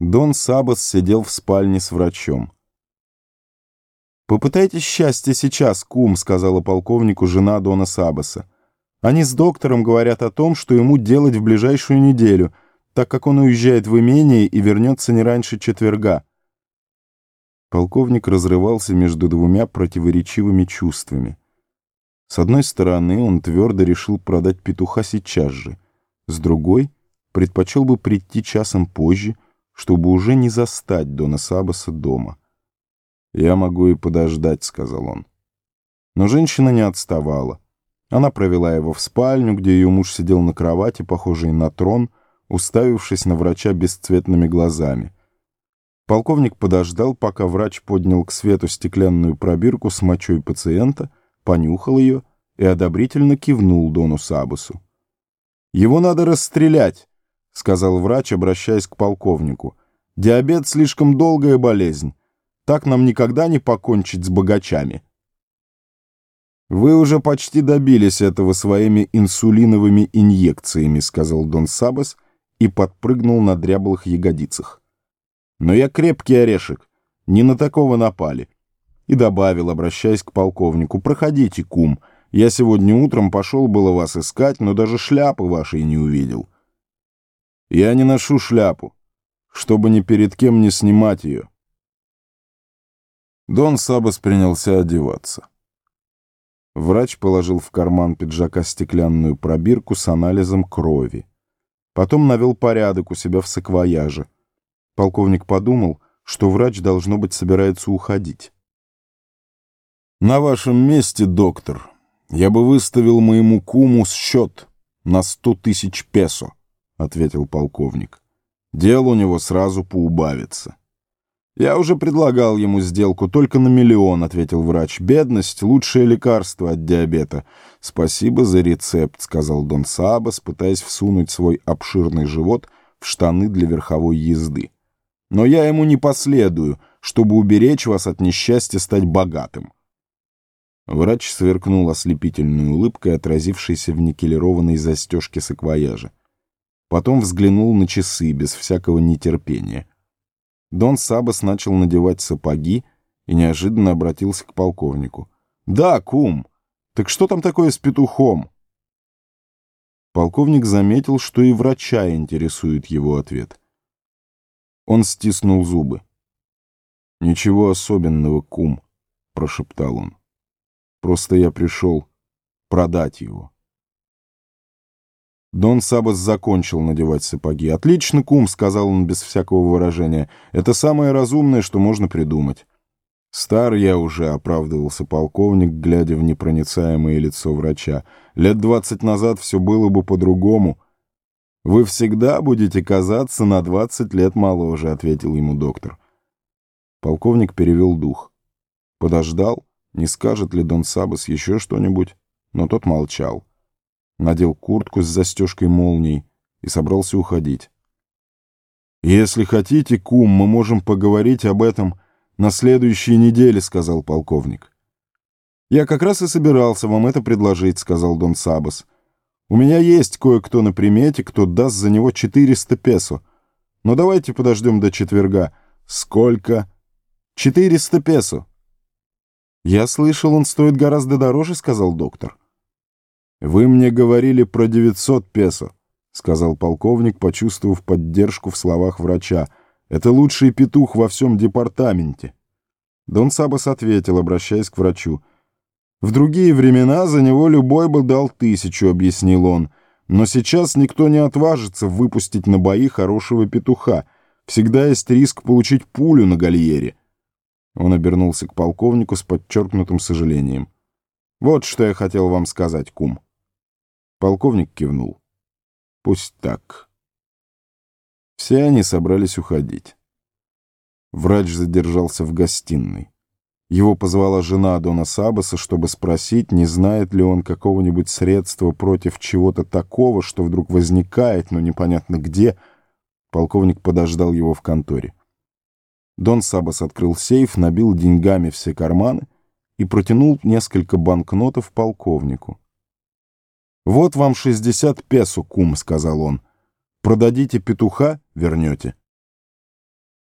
Дон Сабас сидел в спальне с врачом. «Попытайтесь счастье сейчас, кум», — сказала полковнику жена Дона Сабаса. «Они с доктором говорят о том, что ему делать в ближайшую неделю, так как он уезжает в имение и вернется не раньше четверга». Полковник разрывался между двумя противоречивыми чувствами. С одной стороны, он твердо решил продать петуха сейчас же. С другой, предпочел бы прийти часом позже, чтобы уже не застать Дона Сабаса дома. «Я могу и подождать», — сказал он. Но женщина не отставала. Она провела его в спальню, где ее муж сидел на кровати, похожей на трон, уставившись на врача бесцветными глазами. Полковник подождал, пока врач поднял к свету стеклянную пробирку с мочой пациента, понюхал ее и одобрительно кивнул Дону Сабасу. «Его надо расстрелять», — сказал врач, обращаясь к полковнику. «Диабет — слишком долгая болезнь. Так нам никогда не покончить с богачами». «Вы уже почти добились этого своими инсулиновыми инъекциями», — сказал Дон Сабас и подпрыгнул на дряблых ягодицах. «Но я крепкий орешек, не на такого напали». И добавил, обращаясь к полковнику, «Проходите, кум, я сегодня утром пошел было вас искать, но даже шляпы вашей не увидел». «Я не ношу шляпу, чтобы ни перед кем не снимать ее». Дон Сабас принялся одеваться. Врач положил в карман пиджака стеклянную пробирку с анализом крови. Потом навел порядок у себя в саквояже. Полковник подумал, что врач, должно быть, собирается уходить. «На вашем месте, доктор, я бы выставил моему куму счет на сто тысяч песо», — ответил полковник. «Дел у него сразу поубавится». «Я уже предлагал ему сделку только на миллион», — ответил врач. «Бедность — лучшее лекарство от диабета». «Спасибо за рецепт», — сказал Дон Сабас, пытаясь всунуть свой обширный живот в штаны для верховой езды. «Но я ему не последую, чтобы уберечь вас от несчастья стать богатым». Врач сверкнул ослепительной улыбкой, отразившейся в никелированной застежке саквояжа. Потом взглянул на часы без всякого нетерпения — Дон Сабас начал надевать сапоги и неожиданно обратился к полковнику. «Да, кум, так что там такое с петухом?» Полковник заметил, что и врача интересует его ответ. Он стиснул зубы. «Ничего особенного, кум», — прошептал он. «Просто я пришел продать его». Дон Сабас закончил надевать сапоги. «Отлично, кум», — сказал он без всякого выражения. «Это самое разумное, что можно придумать». «Стар я уже», — оправдывался полковник, глядя в непроницаемое лицо врача. «Лет двадцать назад все было бы по-другому». «Вы всегда будете казаться на двадцать лет моложе», — ответил ему доктор. Полковник перевел дух. Подождал, не скажет ли Дон Сабас еще что-нибудь, но тот молчал надел куртку с застежкой молний и собрался уходить. «Если хотите, кум, мы можем поговорить об этом на следующей неделе», — сказал полковник. «Я как раз и собирался вам это предложить», — сказал Дон Сабас. «У меня есть кое-кто на примете, кто даст за него 400 песо. Но давайте подождем до четверга. Сколько?» «400 песо». «Я слышал, он стоит гораздо дороже», — сказал доктор. «Вы мне говорили про 900 песо», — сказал полковник, почувствовав поддержку в словах врача. «Это лучший петух во всем департаменте». Дон Сабас ответил, обращаясь к врачу. «В другие времена за него любой бы дал тысячу», — объяснил он. «Но сейчас никто не отважится выпустить на бои хорошего петуха. Всегда есть риск получить пулю на гальере». Он обернулся к полковнику с подчеркнутым сожалением. «Вот что я хотел вам сказать, кум». Полковник кивнул. Пусть так. Все они собрались уходить. Врач задержался в гостиной. Его позвала жена Дона Сабаса, чтобы спросить, не знает ли он какого-нибудь средства против чего-то такого, что вдруг возникает, но непонятно где. Полковник подождал его в конторе. Дон Сабас открыл сейф, набил деньгами все карманы и протянул несколько банкнотов полковнику. «Вот вам шестьдесят песо, кум», — сказал он. «Продадите петуха — вернете».